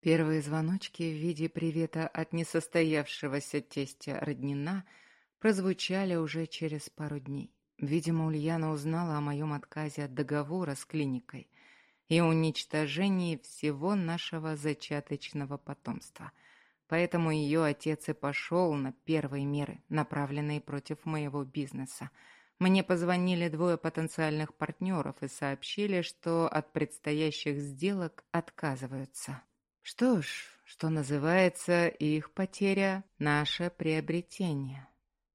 Первые звоночки в виде привета от несостоявшегося тестя Роднина прозвучали уже через пару дней. Видимо, Ульяна узнала о моем отказе от договора с клиникой и уничтожении всего нашего зачаточного потомства. Поэтому ее отец и пошел на первые меры, направленные против моего бизнеса. Мне позвонили двое потенциальных партнеров и сообщили, что от предстоящих сделок отказываются. Что ж, что называется, их потеря – наше приобретение.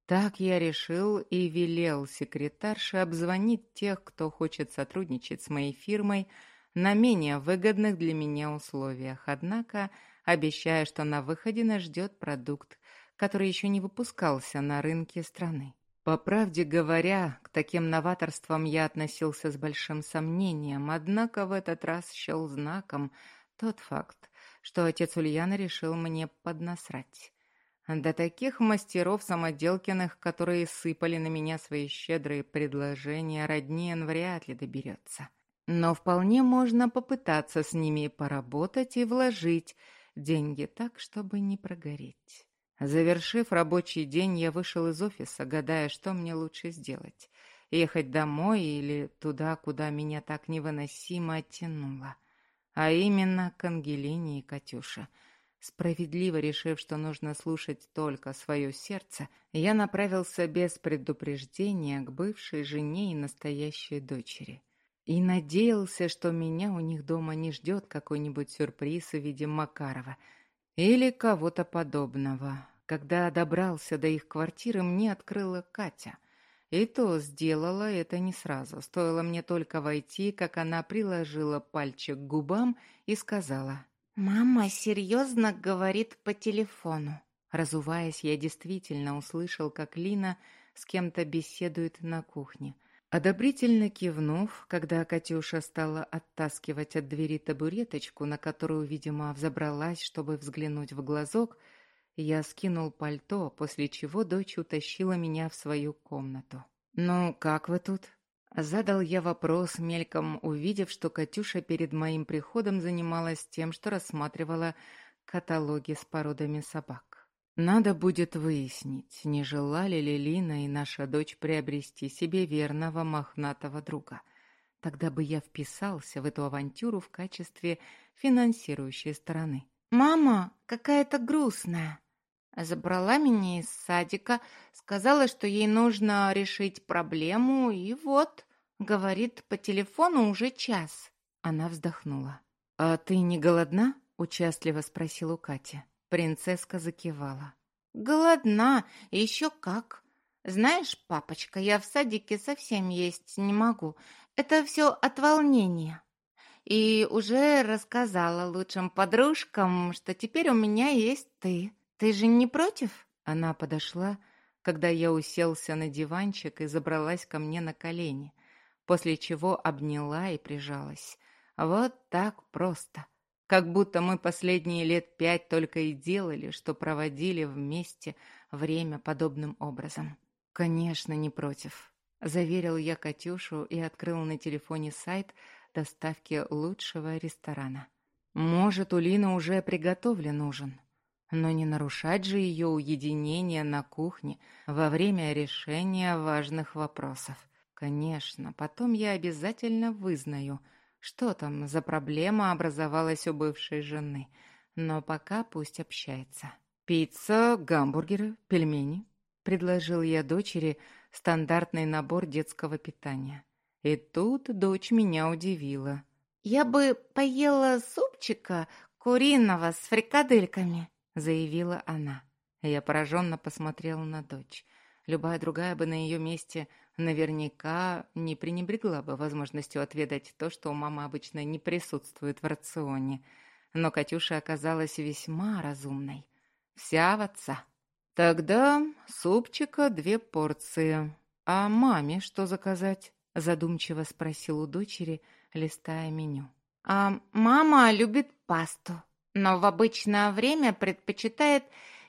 Так я решил и велел секретарше обзвонить тех, кто хочет сотрудничать с моей фирмой на менее выгодных для меня условиях, однако обещая, что на выходе нас ждет продукт, который еще не выпускался на рынке страны. По правде говоря, к таким новаторствам я относился с большим сомнением, однако в этот раз счел знаком тот факт, что отец Ульяны решил мне поднасрать. До таких мастеров самоделкиных, которые сыпали на меня свои щедрые предложения, роднин вряд ли доберется. Но вполне можно попытаться с ними поработать и вложить деньги так, чтобы не прогореть. Завершив рабочий день, я вышел из офиса, гадая, что мне лучше сделать. Ехать домой или туда, куда меня так невыносимо оттянуло а именно к Ангелине и Катюше. Справедливо решив, что нужно слушать только свое сердце, я направился без предупреждения к бывшей жене и настоящей дочери. И надеялся, что меня у них дома не ждет какой-нибудь сюрприз в виде Макарова или кого-то подобного. Когда добрался до их квартиры, мне открыла Катя. И то сделала это не сразу. Стоило мне только войти, как она приложила пальчик к губам и сказала. «Мама серьезно говорит по телефону». Разуваясь, я действительно услышал, как Лина с кем-то беседует на кухне. Одобрительно кивнув, когда Катюша стала оттаскивать от двери табуреточку, на которую, видимо, взобралась, чтобы взглянуть в глазок, я скинул пальто, после чего дочь утащила меня в свою комнату. «Ну, как вы тут?» Задал я вопрос, мельком увидев, что Катюша перед моим приходом занималась тем, что рассматривала каталоги с породами собак. Надо будет выяснить, не желали ли Лина и наша дочь приобрести себе верного мохнатого друга. Тогда бы я вписался в эту авантюру в качестве финансирующей стороны. «Мама какая-то грустная», Забрала меня из садика, сказала, что ей нужно решить проблему, и вот, говорит, по телефону уже час. Она вздохнула. «А ты не голодна?» — участливо спросила Катя. Принцесска закивала. «Голодна, еще как. Знаешь, папочка, я в садике совсем есть не могу. Это все от волнения. И уже рассказала лучшим подружкам, что теперь у меня есть ты». «Ты же не против?» Она подошла, когда я уселся на диванчик и забралась ко мне на колени, после чего обняла и прижалась. Вот так просто. Как будто мы последние лет пять только и делали, что проводили вместе время подобным образом. «Конечно, не против», — заверил я Катюшу и открыл на телефоне сайт доставки лучшего ресторана. «Может, у Лины уже приготовлен ужин?» Но не нарушать же ее уединение на кухне во время решения важных вопросов. Конечно, потом я обязательно вызнаю, что там за проблема образовалась у бывшей жены. Но пока пусть общается. «Пицца, гамбургеры, пельмени», — предложил я дочери стандартный набор детского питания. И тут дочь меня удивила. «Я бы поела супчика куриного с фрикадельками», — заявила она. Я пораженно посмотрела на дочь. Любая другая бы на ее месте наверняка не пренебрегла бы возможностью отведать то, что у мамы обычно не присутствует в рационе. Но Катюша оказалась весьма разумной. Вся в отца. «Тогда супчика две порции. А маме что заказать?» Задумчиво спросил у дочери, листая меню. «А мама любит пасту», но в обычное время предпочитает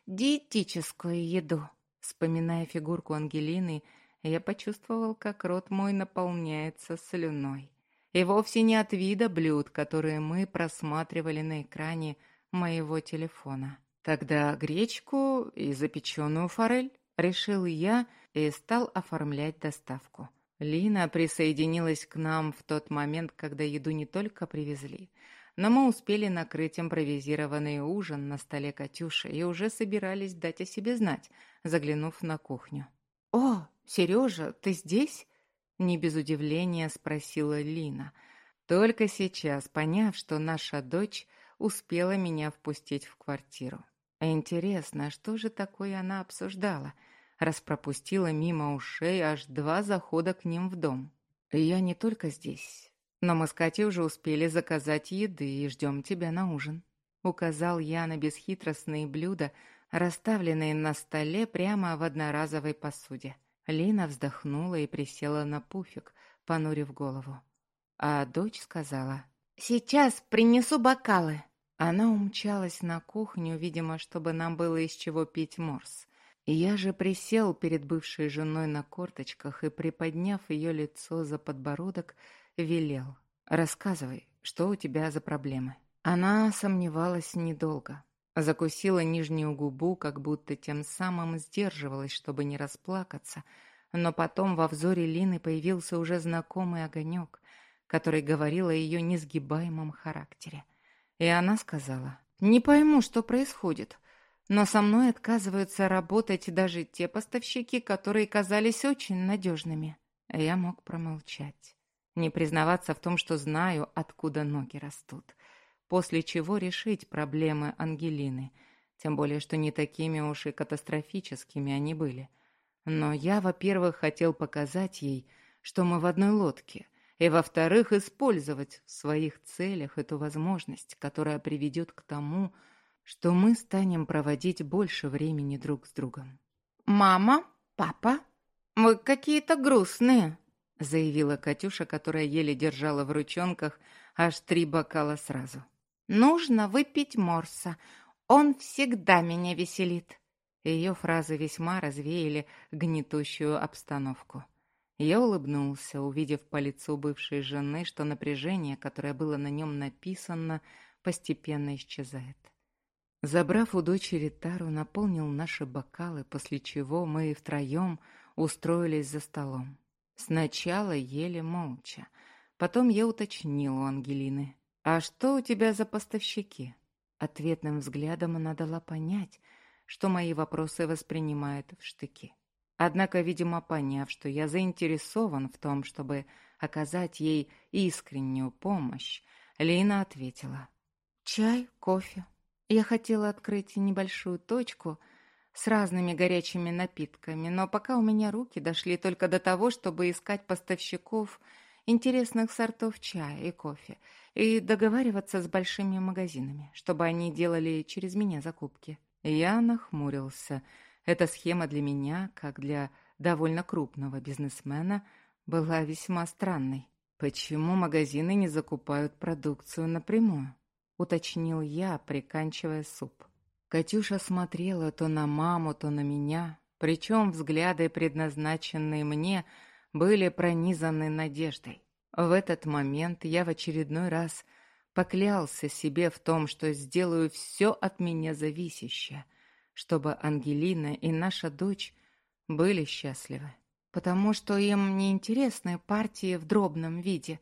диетическую еду. Вспоминая фигурку Ангелины, я почувствовал, как рот мой наполняется слюной. И вовсе не от вида блюд, которые мы просматривали на экране моего телефона. Тогда гречку и запеченную форель, решил я и стал оформлять доставку. Лина присоединилась к нам в тот момент, когда еду не только привезли, но мы успели накрыть импровизированный ужин на столе Катюши и уже собирались дать о себе знать, заглянув на кухню. «О, Сережа, ты здесь?» — не без удивления спросила Лина, только сейчас поняв, что наша дочь успела меня впустить в квартиру. Интересно, что же такое она обсуждала, раз пропустила мимо ушей аж два захода к ним в дом? Я не только здесь, но мы с Катей уже успели заказать еды и ждем тебя на ужин. Указал я на бесхитростные блюда, расставленные на столе прямо в одноразовой посуде. Лина вздохнула и присела на пуфик, понурив голову. А дочь сказала, «Сейчас принесу бокалы». Она умчалась на кухню, видимо, чтобы нам было из чего пить морс. Я же присел перед бывшей женой на корточках и, приподняв ее лицо за подбородок, велел. «Рассказывай, что у тебя за проблемы?» Она сомневалась недолго. Закусила нижнюю губу, как будто тем самым сдерживалась, чтобы не расплакаться, но потом во взоре Лины появился уже знакомый огонек, который говорил о ее несгибаемом характере. И она сказала, «Не пойму, что происходит, но со мной отказываются работать даже те поставщики, которые казались очень надежными». Я мог промолчать, не признаваться в том, что знаю, откуда ноги растут, после чего решить проблемы Ангелины, тем более, что не такими уж и катастрофическими они были. Но я, во-первых, хотел показать ей, что мы в одной лодке, и, во-вторых, использовать в своих целях эту возможность, которая приведет к тому, что мы станем проводить больше времени друг с другом. «Мама, папа, вы какие-то грустные», — заявила Катюша, которая еле держала в ручонках аж три бокала сразу. «Нужно выпить морса. Он всегда меня веселит». Ее фразы весьма развеяли гнетущую обстановку. Я улыбнулся, увидев по лицу бывшей жены, что напряжение, которое было на нем написано, постепенно исчезает. Забрав у дочери тару, наполнил наши бокалы, после чего мы втроем устроились за столом. Сначала ели молча. Потом я уточнил у Ангелины. «А что у тебя за поставщики?» Ответным взглядом она дала понять, что мои вопросы воспринимают в штыки. Однако, видимо, поняв, что я заинтересован в том, чтобы оказать ей искреннюю помощь, Лина ответила. «Чай, кофе. Я хотела открыть небольшую точку с разными горячими напитками, но пока у меня руки дошли только до того, чтобы искать поставщиков интересных сортов чая и кофе и договариваться с большими магазинами, чтобы они делали через меня закупки». Я нахмурился – эта схема для меня, как для довольно крупного бизнесмена, была весьма странной. «Почему магазины не закупают продукцию напрямую?» — уточнил я, приканчивая суп. Катюша смотрела то на маму, то на меня, причем взгляды, предназначенные мне, были пронизаны надеждой. В этот момент я в очередной раз поклялся себе в том, что сделаю все от меня зависящее, чтобы Ангелина и наша дочь были счастливы. Потому что им не интересны партии в дробном виде.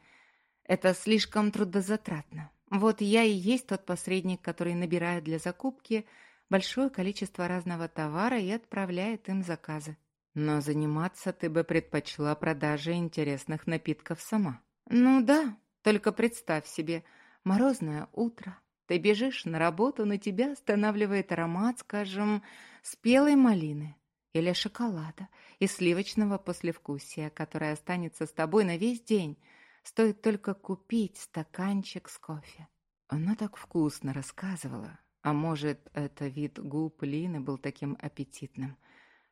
Это слишком трудозатратно. Вот я и есть тот посредник, который набирает для закупки большое количество разного товара и отправляет им заказы. Но заниматься ты бы предпочла продажей интересных напитков сама. Ну да, только представь себе, морозное утро, ты бежишь на работу, на тебя останавливает аромат, скажем, спелой малины или шоколада и сливочного послевкусия, которое останется с тобой на весь день. Стоит только купить стаканчик с кофе. Она так вкусно рассказывала, а может, это вид губ Лины был таким аппетитным,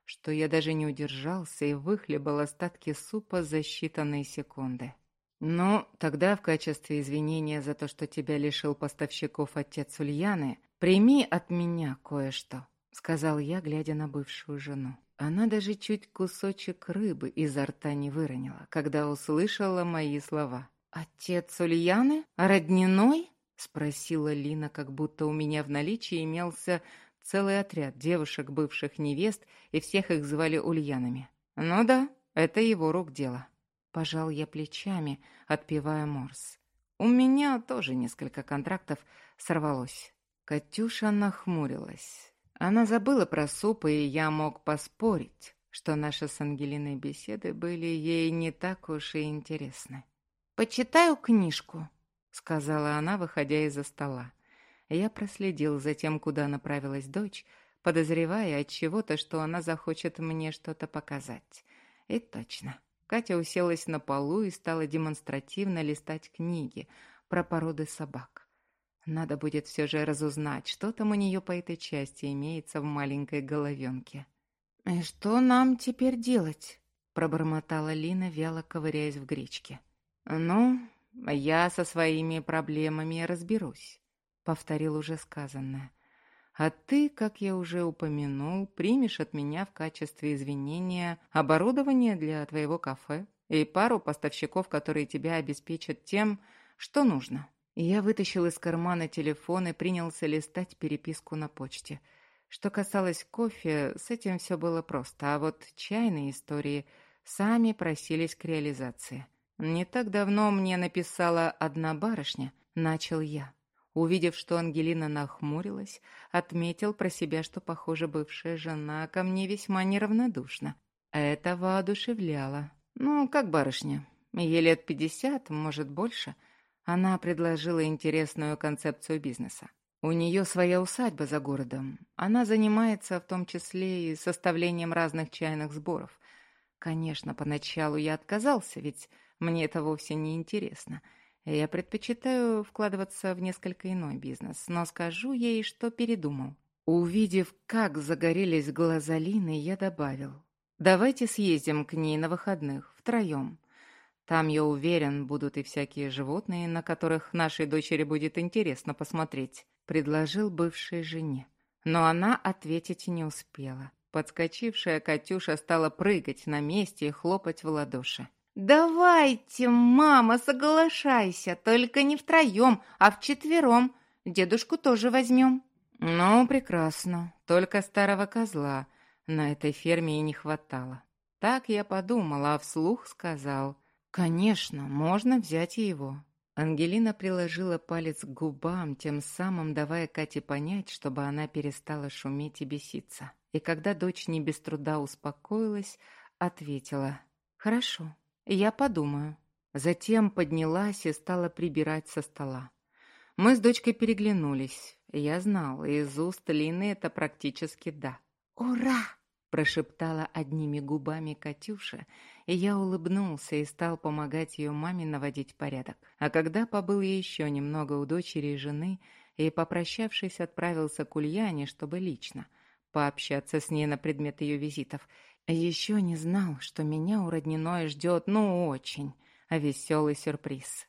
что я даже не удержался и выхлебал остатки супа за считанные секунды. «Ну, тогда в качестве извинения за то, что тебя лишил поставщиков отец Ульяны, прими от меня кое-что», — сказал я, глядя на бывшую жену. Она даже чуть кусочек рыбы изо рта не выронила, когда услышала мои слова. «Отец Ульяны? Родниной?» — Спросила Лина, как будто у меня в наличии имелся целый отряд девушек, бывших невест, и всех их звали Ульянами. Ну да, это его рук дело. Пожал я плечами, отпивая морс. У меня тоже несколько контрактов сорвалось. Катюша нахмурилась. Она забыла про суп, и я мог поспорить, что наши с Ангелиной беседы были ей не так уж и интересны. «Почитаю книжку», — сказала она, выходя из-за стола. Я проследил за тем, куда направилась дочь, подозревая от чего-то, что она захочет мне что-то показать. И точно. Катя уселась на полу и стала демонстративно листать книги про породы собак. Надо будет все же разузнать, что там у нее по этой части имеется в маленькой головенке. «И что нам теперь делать?» — пробормотала Лина, вяло ковыряясь в гречке. «Ну, я со своими проблемами разберусь повторил уже сказанное. А ты, как я уже упомянул, примешь от меня в качестве извинения оборудование для твоего кафе и пару поставщиков, которые тебя обеспечат тем, что нужно. Я вытащил из кармана телефон и принялся листать переписку на почте. Что касалось кофе, с этим все было просто, а вот чайные истории сами просились к реализации. Не так давно мне написала одна барышня, начал я. Увидев, что Ангелина нахмурилась, отметил про себя, что, похоже, бывшая жена ко мне весьма неравнодушна. Это воодушевляло. Ну, как барышня, ей лет пятьдесят, может, больше. Она предложила интересную концепцию бизнеса. У нее своя усадьба за городом. Она занимается в том числе и составлением разных чайных сборов. Конечно, поначалу я отказался, ведь мне это вовсе не интересно — я предпочитаю вкладываться в несколько иной бизнес, но скажу ей, что передумал. Увидев, как загорелись глаза Лины, я добавил. «Давайте съездим к ней на выходных, втроем. Там, я уверен, будут и всякие животные, на которых нашей дочери будет интересно посмотреть», — предложил бывшей жене. Но она ответить не успела. Подскочившая Катюша стала прыгать на месте и хлопать в ладоши. «Давайте, мама, соглашайся, только не втроем, а вчетвером. Дедушку тоже возьмем». «Ну, прекрасно. Только старого козла на этой ферме и не хватало. Так я подумала, а вслух сказал. Конечно, можно взять и его». Ангелина приложила палец к губам, тем самым давая Кате понять, чтобы она перестала шуметь и беситься. И когда дочь не без труда успокоилась, ответила «Хорошо, я подумаю. Затем поднялась и стала прибирать со стола. Мы с дочкой переглянулись. Я знал, из уст Лины это практически «да». «Ура!» – прошептала одними губами Катюша, и я улыбнулся и стал помогать ее маме наводить порядок. А когда побыл еще немного у дочери и жены, и, попрощавшись, отправился к Ульяне, чтобы лично пообщаться с ней на предмет ее визитов – еще не знал, что меня у родниной ждет, ну, очень, веселый сюрприз.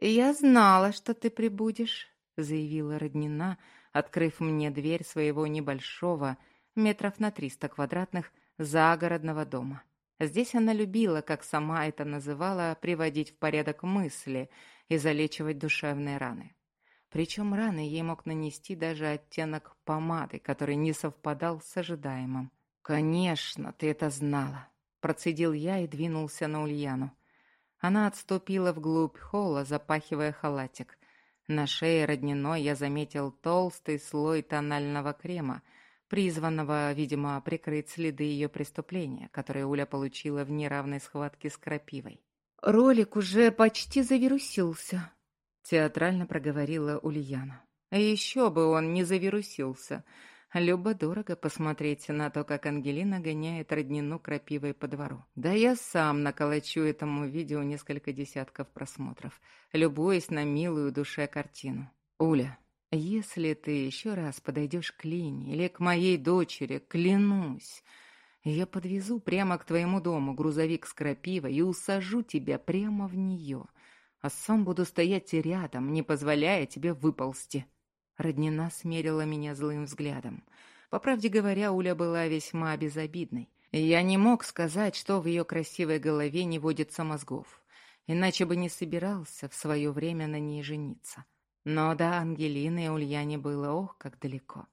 «Я знала, что ты прибудешь», — заявила роднина, открыв мне дверь своего небольшого, метров на триста квадратных, загородного дома. Здесь она любила, как сама это называла, приводить в порядок мысли и залечивать душевные раны. Причем раны ей мог нанести даже оттенок помады, который не совпадал с ожидаемым. «Конечно, ты это знала», — процедил я и двинулся на Ульяну. Она отступила вглубь холла, запахивая халатик. На шее родниной я заметил толстый слой тонального крема, призванного, видимо, прикрыть следы ее преступления, которые Уля получила в неравной схватке с крапивой. «Ролик уже почти завирусился», — театрально проговорила Ульяна. «Еще бы он не завирусился», Любо-дорого посмотреть на то, как Ангелина гоняет роднину крапивой по двору. Да я сам наколочу этому видео несколько десятков просмотров, любуясь на милую душе картину. Уля, если ты еще раз подойдешь к Лине или к моей дочери, клянусь, я подвезу прямо к твоему дому грузовик с крапивой и усажу тебя прямо в нее, а сам буду стоять рядом, не позволяя тебе выползти. Роднина смерила меня злым взглядом. По правде говоря, Уля была весьма безобидной. Я не мог сказать, что в ее красивой голове не водится мозгов, иначе бы не собирался в свое время на ней жениться. Но до Ангелины и Ульяне было ох, как далеко.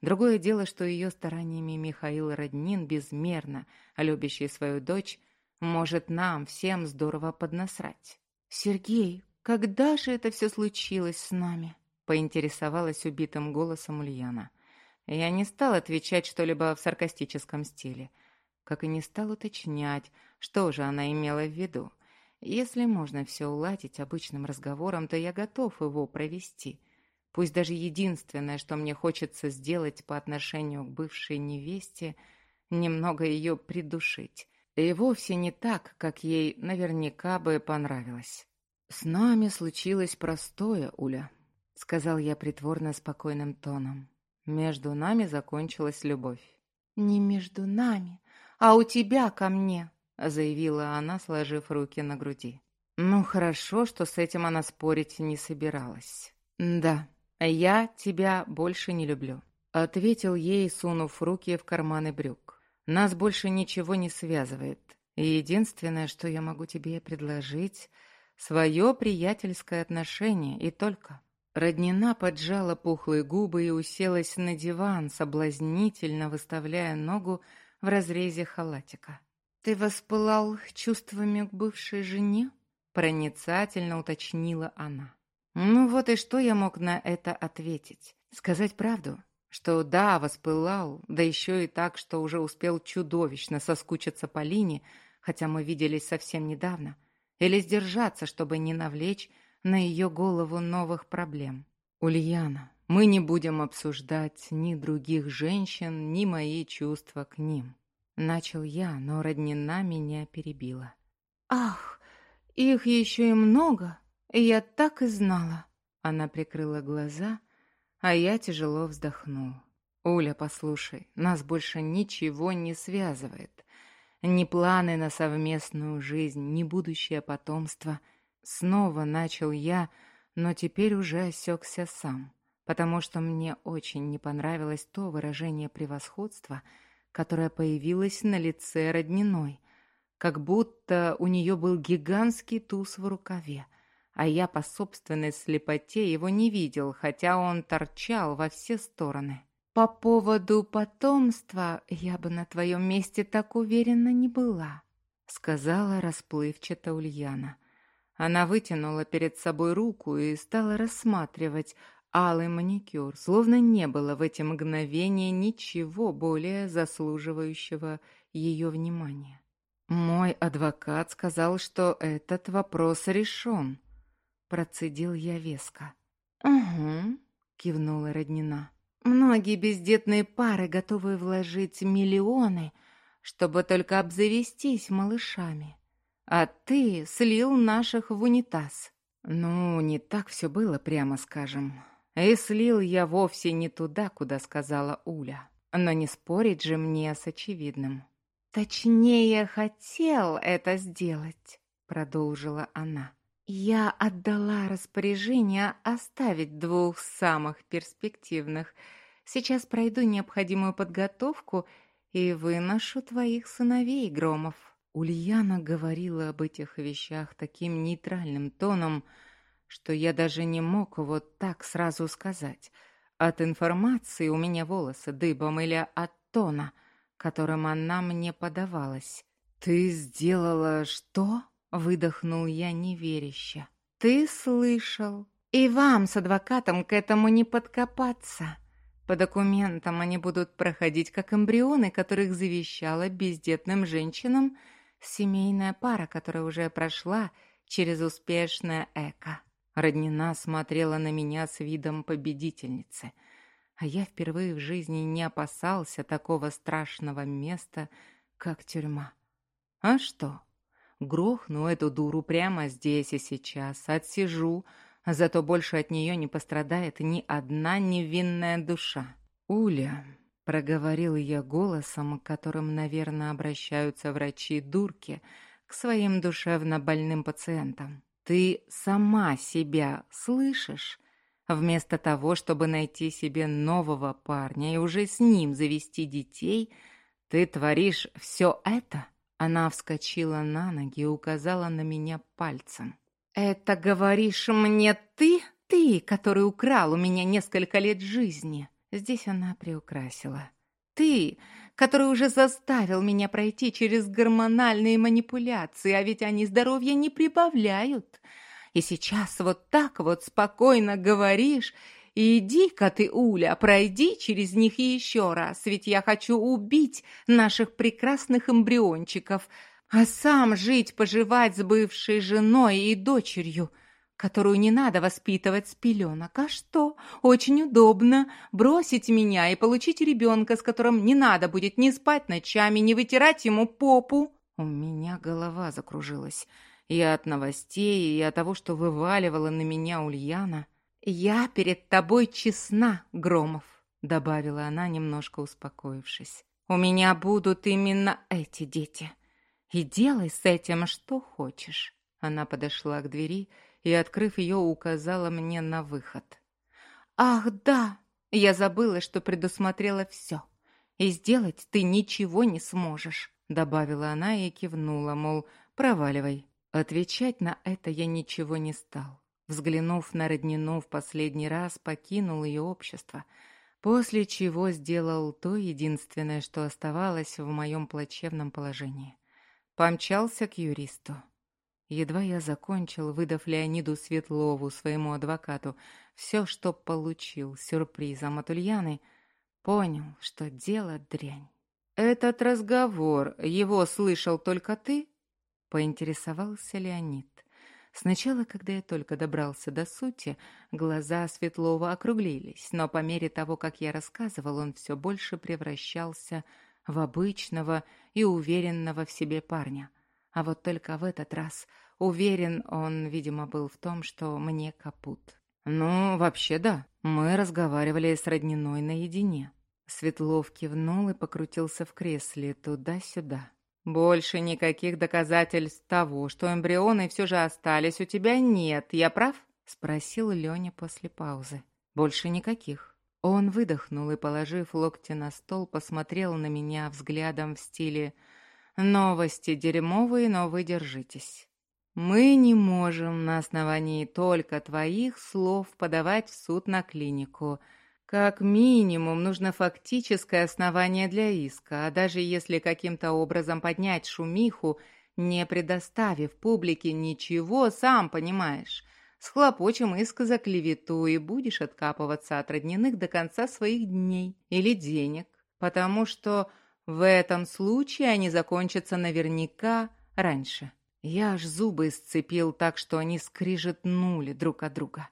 Другое дело, что ее стараниями Михаил Роднин, безмерно любящий свою дочь, может нам всем здорово поднасрать. «Сергей, когда же это все случилось с нами?» поинтересовалась убитым голосом Ульяна. Я не стал отвечать что-либо в саркастическом стиле, как и не стал уточнять, что же она имела в виду. Если можно все уладить обычным разговором, то я готов его провести. Пусть даже единственное, что мне хочется сделать по отношению к бывшей невесте, немного ее придушить. И вовсе не так, как ей наверняка бы понравилось. «С нами случилось простое, Уля», — сказал я притворно спокойным тоном. «Между нами закончилась любовь». «Не между нами, а у тебя ко мне», заявила она, сложив руки на груди. Ну, хорошо, что с этим она спорить не собиралась. «Да, я тебя больше не люблю», — ответил ей, сунув руки в карманы брюк. «Нас больше ничего не связывает. Единственное, что я могу тебе предложить, свое приятельское отношение, и только». Роднина поджала пухлые губы и уселась на диван, соблазнительно выставляя ногу в разрезе халатика. «Ты воспылал чувствами к бывшей жене?» Проницательно уточнила она. Ну вот и что я мог на это ответить? Сказать правду? Что да, воспылал, да еще и так, что уже успел чудовищно соскучиться по Лине, хотя мы виделись совсем недавно. Или сдержаться, чтобы не навлечь на ее голову новых проблем. Ульяна, мы не будем обсуждать ни других женщин, ни мои чувства к ним. Начал я, но роднина меня перебила. «Ах, их еще и много, я так и знала». Она прикрыла глаза, а я тяжело вздохнул. «Уля, послушай, нас больше ничего не связывает. Ни планы на совместную жизнь, ни будущее потомство. Снова начал я, но теперь уже осекся сам, потому что мне очень не понравилось то выражение превосходства, которая появилась на лице родниной, как будто у нее был гигантский туз в рукаве, а я по собственной слепоте его не видел, хотя он торчал во все стороны. «По поводу потомства я бы на твоем месте так уверена не была», сказала расплывчато Ульяна. Она вытянула перед собой руку и стала рассматривать, алый маникюр, словно не было в эти мгновения ничего более заслуживающего ее внимания. «Мой адвокат сказал, что этот вопрос решен», — процедил я веско. «Угу», — кивнула Роднина. «Многие бездетные пары готовы вложить миллионы, чтобы только обзавестись малышами. А ты слил наших в унитаз». «Ну, не так все было, прямо скажем. И слил я вовсе не туда, куда сказала Уля. Но не спорить же мне с очевидным. «Точнее, хотел это сделать», — продолжила она. «Я отдала распоряжение оставить двух самых перспективных. Сейчас пройду необходимую подготовку и выношу твоих сыновей, Громов». Ульяна говорила об этих вещах таким нейтральным тоном, что я даже не мог вот так сразу сказать. От информации у меня волосы дыбом или от тона, которым она мне подавалась. «Ты сделала что?» — выдохнул я неверяще. «Ты слышал. И вам с адвокатом к этому не подкопаться. По документам они будут проходить как эмбрионы, которых завещала бездетным женщинам семейная пара, которая уже прошла через успешное эко. Роднина смотрела на меня с видом победительницы, а я впервые в жизни не опасался такого страшного места, как тюрьма. А что? Грохну эту дуру прямо здесь и сейчас, отсижу, а зато больше от нее не пострадает ни одна невинная душа. «Уля», — проговорил я голосом, которым, наверное, обращаются врачи-дурки к своим душевно больным пациентам. Ты сама себя слышишь? Вместо того, чтобы найти себе нового парня и уже с ним завести детей, ты творишь все это? Она вскочила на ноги и указала на меня пальцем. «Это говоришь мне ты, Ты, который украл у меня несколько лет жизни. Здесь она приукрасила. Ты, который уже заставил меня пройти через гормональные манипуляции, а ведь они здоровья не прибавляют. И сейчас вот так вот спокойно говоришь, «Иди-ка ты, Уля, пройди через них еще раз, ведь я хочу убить наших прекрасных эмбриончиков, а сам жить-поживать с бывшей женой и дочерью» которую не надо воспитывать с пеленок. А что? Очень удобно бросить меня и получить ребенка, с которым не надо будет ни спать ночами, ни вытирать ему попу. У меня голова закружилась. И от новостей, и от того, что вываливала на меня Ульяна. «Я перед тобой честна, Громов», — добавила она, немножко успокоившись. «У меня будут именно эти дети. И делай с этим что хочешь». Она подошла к двери и, открыв ее, указала мне на выход. «Ах, да! Я забыла, что предусмотрела все. И сделать ты ничего не сможешь», — добавила она и кивнула, мол, проваливай. Отвечать на это я ничего не стал. Взглянув на Роднину в последний раз, покинул ее общество, после чего сделал то единственное, что оставалось в моем плачевном положении. Помчался к юристу. Едва я закончил, выдав Леониду Светлову, своему адвокату, все, что получил сюрпризом от Ульяны, понял, что дело дрянь. «Этот разговор, его слышал только ты?» — поинтересовался Леонид. Сначала, когда я только добрался до сути, глаза Светлова округлились, но по мере того, как я рассказывал, он все больше превращался в обычного и уверенного в себе парня. А вот только в этот раз Уверен он, видимо, был в том, что мне капут. «Ну, вообще да. Мы разговаривали с Родниной наедине». Светлов кивнул и покрутился в кресле туда-сюда. «Больше никаких доказательств того, что эмбрионы все же остались у тебя нет, я прав?» — спросил Леня после паузы. «Больше никаких». Он выдохнул и, положив локти на стол, посмотрел на меня взглядом в стиле «Новости дерьмовые, но вы держитесь». Мы не можем на основании только твоих слов подавать в суд на клинику. Как минимум нужно фактическое основание для иска, а даже если каким-то образом поднять шумиху, не предоставив публике ничего, сам понимаешь, схлопочем иск за клевету и будешь откапываться от родниных до конца своих дней или денег, потому что в этом случае они закончатся наверняка раньше. Я аж зубы сцепил так, что они скрижетнули друг от друга.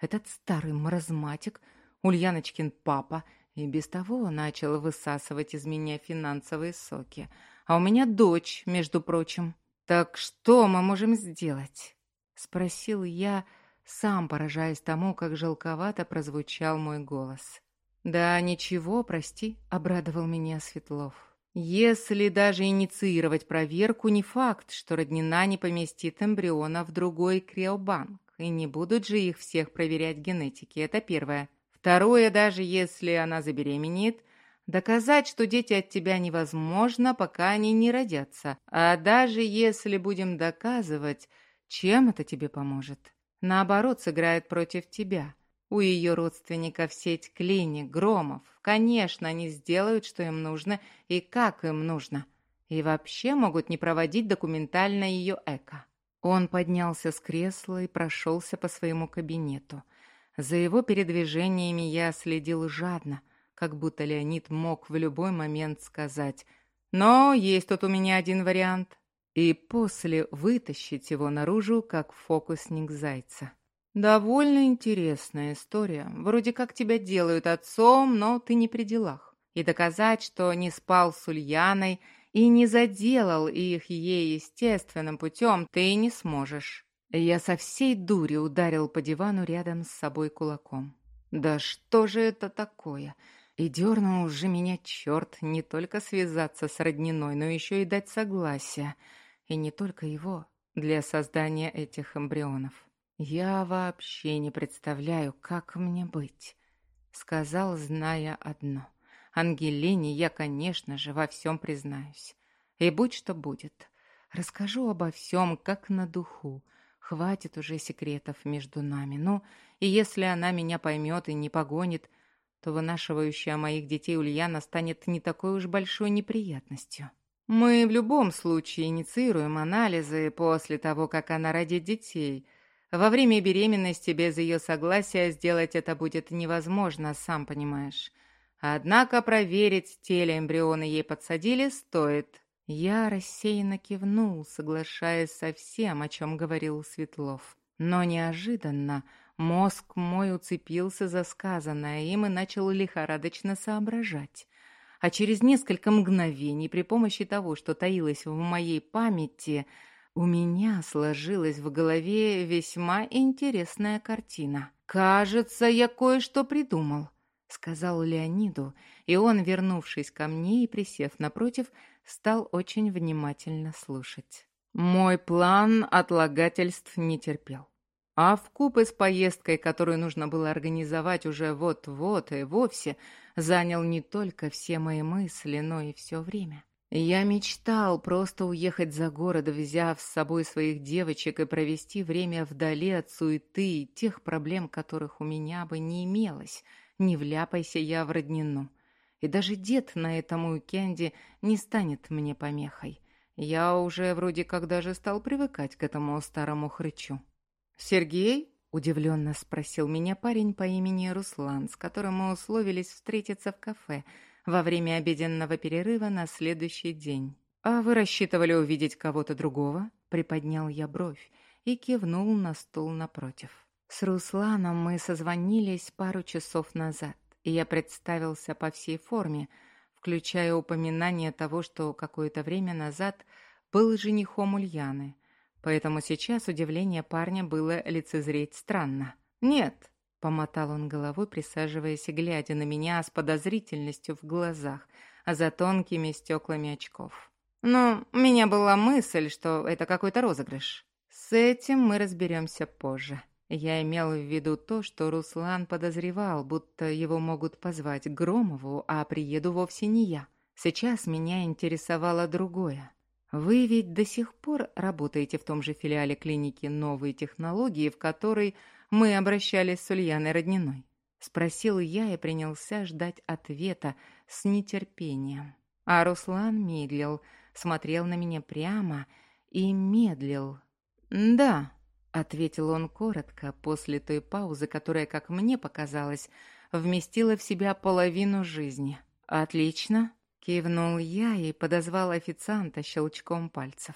Этот старый маразматик, Ульяночкин папа, и без того начал высасывать из меня финансовые соки. А у меня дочь, между прочим. «Так что мы можем сделать?» — спросил я, сам поражаясь тому, как жалковато прозвучал мой голос. «Да ничего, прости», — обрадовал меня Светлов. Если даже инициировать проверку, не факт, что роднина не поместит эмбриона в другой криобанк, и не будут же их всех проверять генетики, это первое. Второе, даже если она забеременеет, доказать, что дети от тебя невозможно, пока они не родятся. А даже если будем доказывать, чем это тебе поможет? Наоборот, сыграет против тебя. У ее родственников сеть клиник, громов. Конечно, они сделают, что им нужно и как им нужно. И вообще могут не проводить документально ее эко. Он поднялся с кресла и прошелся по своему кабинету. За его передвижениями я следил жадно, как будто Леонид мог в любой момент сказать «Но есть тут у меня один вариант» и после вытащить его наружу, как фокусник зайца. «Довольно интересная история. Вроде как тебя делают отцом, но ты не при делах. И доказать, что не спал с Ульяной и не заделал их ей естественным путем, ты не сможешь». Я со всей дури ударил по дивану рядом с собой кулаком. «Да что же это такое?» И дернул же меня черт не только связаться с родниной, но еще и дать согласие. И не только его для создания этих эмбрионов. «Я вообще не представляю, как мне быть», — сказал, зная одно. Ангелине я, конечно же, во всем признаюсь. И будь что будет, расскажу обо всем, как на духу, Хватит уже секретов между нами. Ну, и если она меня поймет и не погонит, то вынашивающая моих детей Ульяна станет не такой уж большой неприятностью. Мы в любом случае инициируем анализы после того, как она родит детей. Во время беременности без ее согласия сделать это будет невозможно, сам понимаешь. Однако проверить, те ли эмбрионы ей подсадили, стоит. Я рассеянно кивнул, соглашаясь со всем, о чем говорил Светлов. Но неожиданно мозг мой уцепился за сказанное им и начал лихорадочно соображать. А через несколько мгновений при помощи того, что таилось в моей памяти, у меня сложилась в голове весьма интересная картина. «Кажется, я кое-что придумал», — сказал Леониду, и он, вернувшись ко мне и присев напротив, стал очень внимательно слушать. Мой план отлагательств не терпел. А вкупе с поездкой, которую нужно было организовать уже вот-вот и вовсе, занял не только все мои мысли, но и все время. Я мечтал просто уехать за город, взяв с собой своих девочек и провести время вдали от суеты и тех проблем, которых у меня бы не имелось, не вляпайся я в роднину. И даже дед на этом уикенде не станет мне помехой. Я уже вроде как даже стал привыкать к этому старому хрычу. «Сергей?» — удивленно спросил меня парень по имени Руслан, с которым мы условились встретиться в кафе во время обеденного перерыва на следующий день. «А вы рассчитывали увидеть кого-то другого?» — приподнял я бровь и кивнул на стул напротив. С Русланом мы созвонились пару часов назад и я представился по всей форме, включая упоминание того, что какое-то время назад был женихом Ульяны, поэтому сейчас удивление парня было лицезреть странно. «Нет», — помотал он головой, присаживаясь и глядя на меня с подозрительностью в глазах, а за тонкими стеклами очков. «Ну, у меня была мысль, что это какой-то розыгрыш. С этим мы разберемся позже». Я имел в виду то, что Руслан подозревал, будто его могут позвать Громову, а приеду вовсе не я. Сейчас меня интересовало другое. Вы ведь до сих пор работаете в том же филиале клиники «Новые технологии», в которой мы обращались с Ульяной Родниной? Спросил я и принялся ждать ответа с нетерпением. А Руслан медлил, смотрел на меня прямо и медлил. «Да», Ответил он коротко, после той паузы, которая, как мне показалось, вместила в себя половину жизни. «Отлично!» — кивнул я и подозвал официанта щелчком пальцев.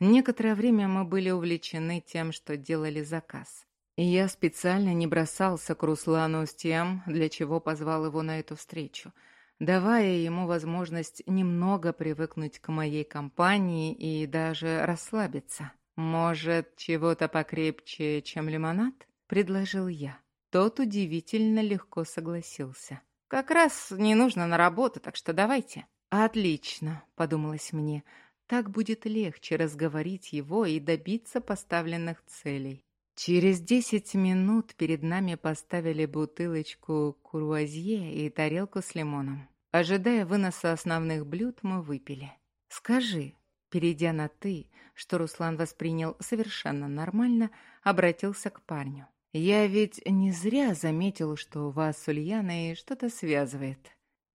Некоторое время мы были увлечены тем, что делали заказ. Я специально не бросался к Руслану с тем, для чего позвал его на эту встречу, давая ему возможность немного привыкнуть к моей компании и даже расслабиться. «Может, чего-то покрепче, чем лимонад?» — предложил я. Тот удивительно легко согласился. «Как раз не нужно на работу, так что давайте». «Отлично», — подумалось мне. «Так будет легче разговорить его и добиться поставленных целей». Через десять минут перед нами поставили бутылочку курвазье и тарелку с лимоном. Ожидая выноса основных блюд, мы выпили. «Скажи, Перейдя на «ты», что Руслан воспринял совершенно нормально, обратился к парню. «Я ведь не зря заметил, что вас с Ульяной что-то связывает.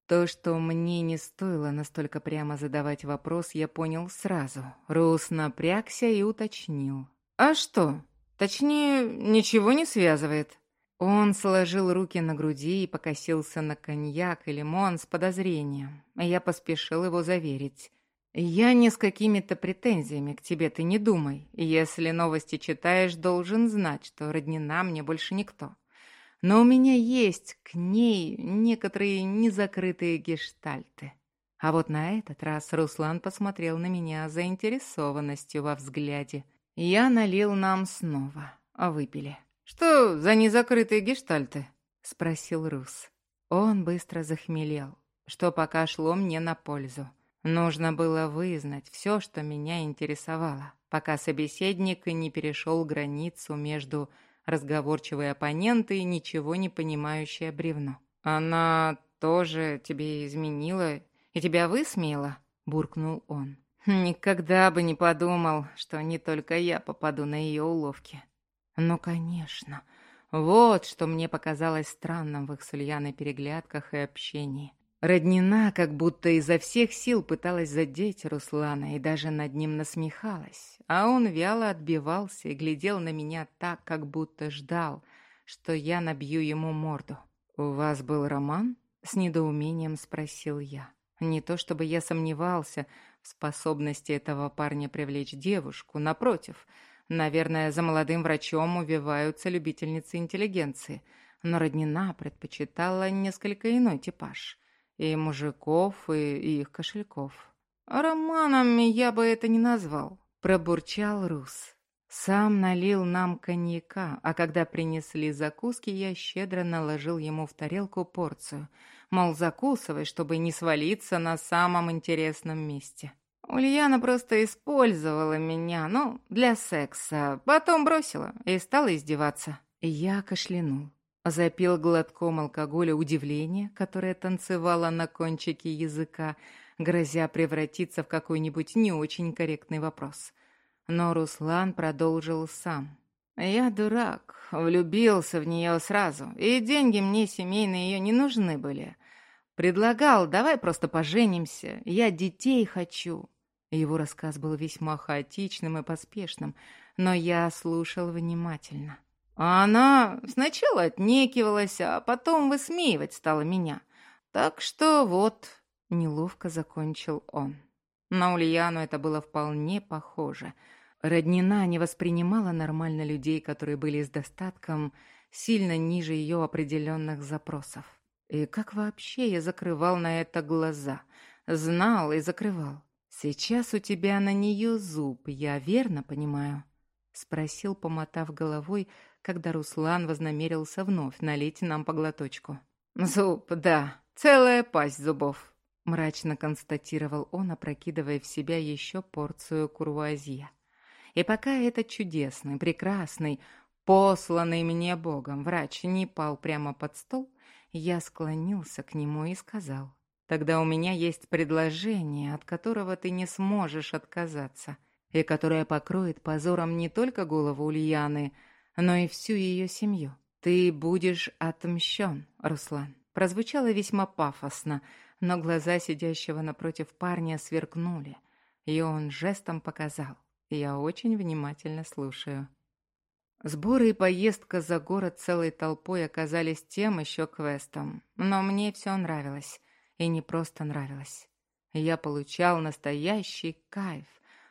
То, что мне не стоило настолько прямо задавать вопрос, я понял сразу. Рус напрягся и уточнил. «А что? Точнее, ничего не связывает». Он сложил руки на груди и покосился на коньяк и лимон с подозрением. Я поспешил его заверить. «Я не с какими-то претензиями к тебе, ты не думай. Если новости читаешь, должен знать, что роднина мне больше никто. Но у меня есть к ней некоторые незакрытые гештальты». А вот на этот раз Руслан посмотрел на меня заинтересованностью во взгляде. Я налил нам снова, а выпили. «Что за незакрытые гештальты?» — спросил Рус. Он быстро захмелел, что пока шло мне на пользу. Нужно было вызнать все, что меня интересовало, пока собеседник не перешел границу между разговорчивой оппонентой и ничего не понимающее бревно. «Она тоже тебе изменила и тебя высмеяла?» – буркнул он. Никогда бы не подумал, что не только я попаду на ее уловки. Ну, конечно. Вот что мне показалось странным в их с Ульяной переглядках и общении. Роднина как будто изо всех сил пыталась задеть Руслана и даже над ним насмехалась, а он вяло отбивался и глядел на меня так, как будто ждал, что я набью ему морду. «У вас был роман?» — с недоумением спросил я. Не то чтобы я сомневался в способности этого парня привлечь девушку, напротив. Наверное, за молодым врачом увиваются любительницы интеллигенции, но Роднина предпочитала несколько иной типаж — и мужиков, и, и их кошельков. Романами я бы это не назвал, пробурчал Рус. Сам налил нам коньяка, а когда принесли закуски, я щедро наложил ему в тарелку порцию. Мол, закусывай, чтобы не свалиться на самом интересном месте. Ульяна просто использовала меня, ну, для секса, потом бросила и стала издеваться. Я кашлянул. Запил глотком алкоголя удивление, которое танцевало на кончике языка, грозя превратиться в какой-нибудь не очень корректный вопрос. Но Руслан продолжил сам. «Я дурак, влюбился в нее сразу, и деньги мне семейные ее не нужны были. Предлагал, давай просто поженимся, я детей хочу». Его рассказ был весьма хаотичным и поспешным, но я слушал внимательно. А она сначала отнекивалась, а потом высмеивать стала меня. Так что вот, неловко закончил он. На Ульяну это было вполне похоже. Роднина не воспринимала нормально людей, которые были с достатком сильно ниже ее определенных запросов. И как вообще я закрывал на это глаза? Знал и закрывал. Сейчас у тебя на нее зуб, я верно понимаю? Спросил, помотав головой, когда Руслан вознамерился вновь налить нам по глоточку. «Зуб, да, целая пасть зубов», — мрачно констатировал он, опрокидывая в себя еще порцию курвуазье. И пока этот чудесный, прекрасный, посланный мне Богом врач не пал прямо под стол, я склонился к нему и сказал, «Тогда у меня есть предложение, от которого ты не сможешь отказаться, и которое покроет позором не только голову Ульяны, — но и всю ее семью. «Ты будешь отмщен, Руслан». Прозвучало весьма пафосно, но глаза сидящего напротив парня сверкнули, и он жестом показал. Я очень внимательно слушаю. Сборы и поездка за город целой толпой оказались тем еще квестом, но мне все нравилось, и не просто нравилось. Я получал настоящий кайф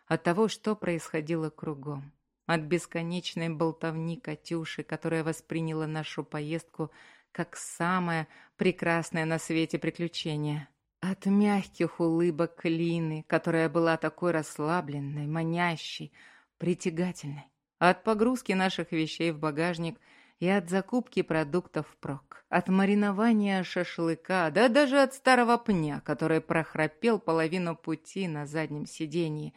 от того, что происходило кругом от бесконечной болтовни Катюши, которая восприняла нашу поездку как самое прекрасное на свете приключение. От мягких улыбок Лины, которая была такой расслабленной, манящей, притягательной. От погрузки наших вещей в багажник и от закупки продуктов впрок. От маринования шашлыка, да даже от старого пня, который прохрапел половину пути на заднем сиденье.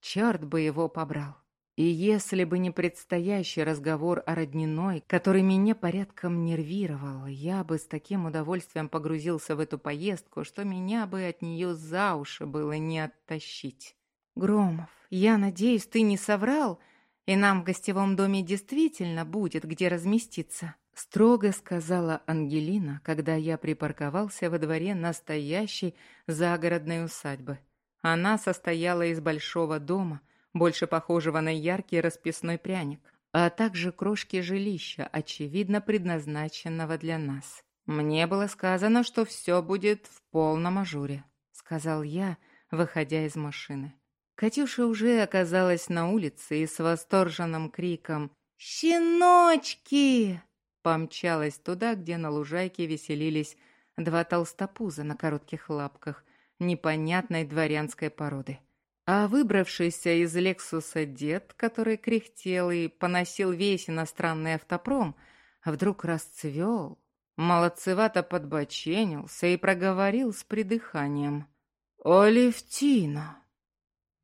Черт бы его побрал. И если бы не предстоящий разговор о родниной, который меня порядком нервировал, я бы с таким удовольствием погрузился в эту поездку, что меня бы от нее за уши было не оттащить. «Громов, я надеюсь, ты не соврал, и нам в гостевом доме действительно будет где разместиться», строго сказала Ангелина, когда я припарковался во дворе настоящей загородной усадьбы. Она состояла из большого дома – больше похожего на яркий расписной пряник, а также крошки жилища, очевидно предназначенного для нас. «Мне было сказано, что все будет в полном ажуре», — сказал я, выходя из машины. Катюша уже оказалась на улице и с восторженным криком «Щеночки!» помчалась туда, где на лужайке веселились два толстопуза на коротких лапках непонятной дворянской породы. А выбравшийся из «Лексуса» дед, который кряхтел и поносил весь иностранный автопром, вдруг расцвел, молодцевато подбоченился и проговорил с придыханием. «Алевтина,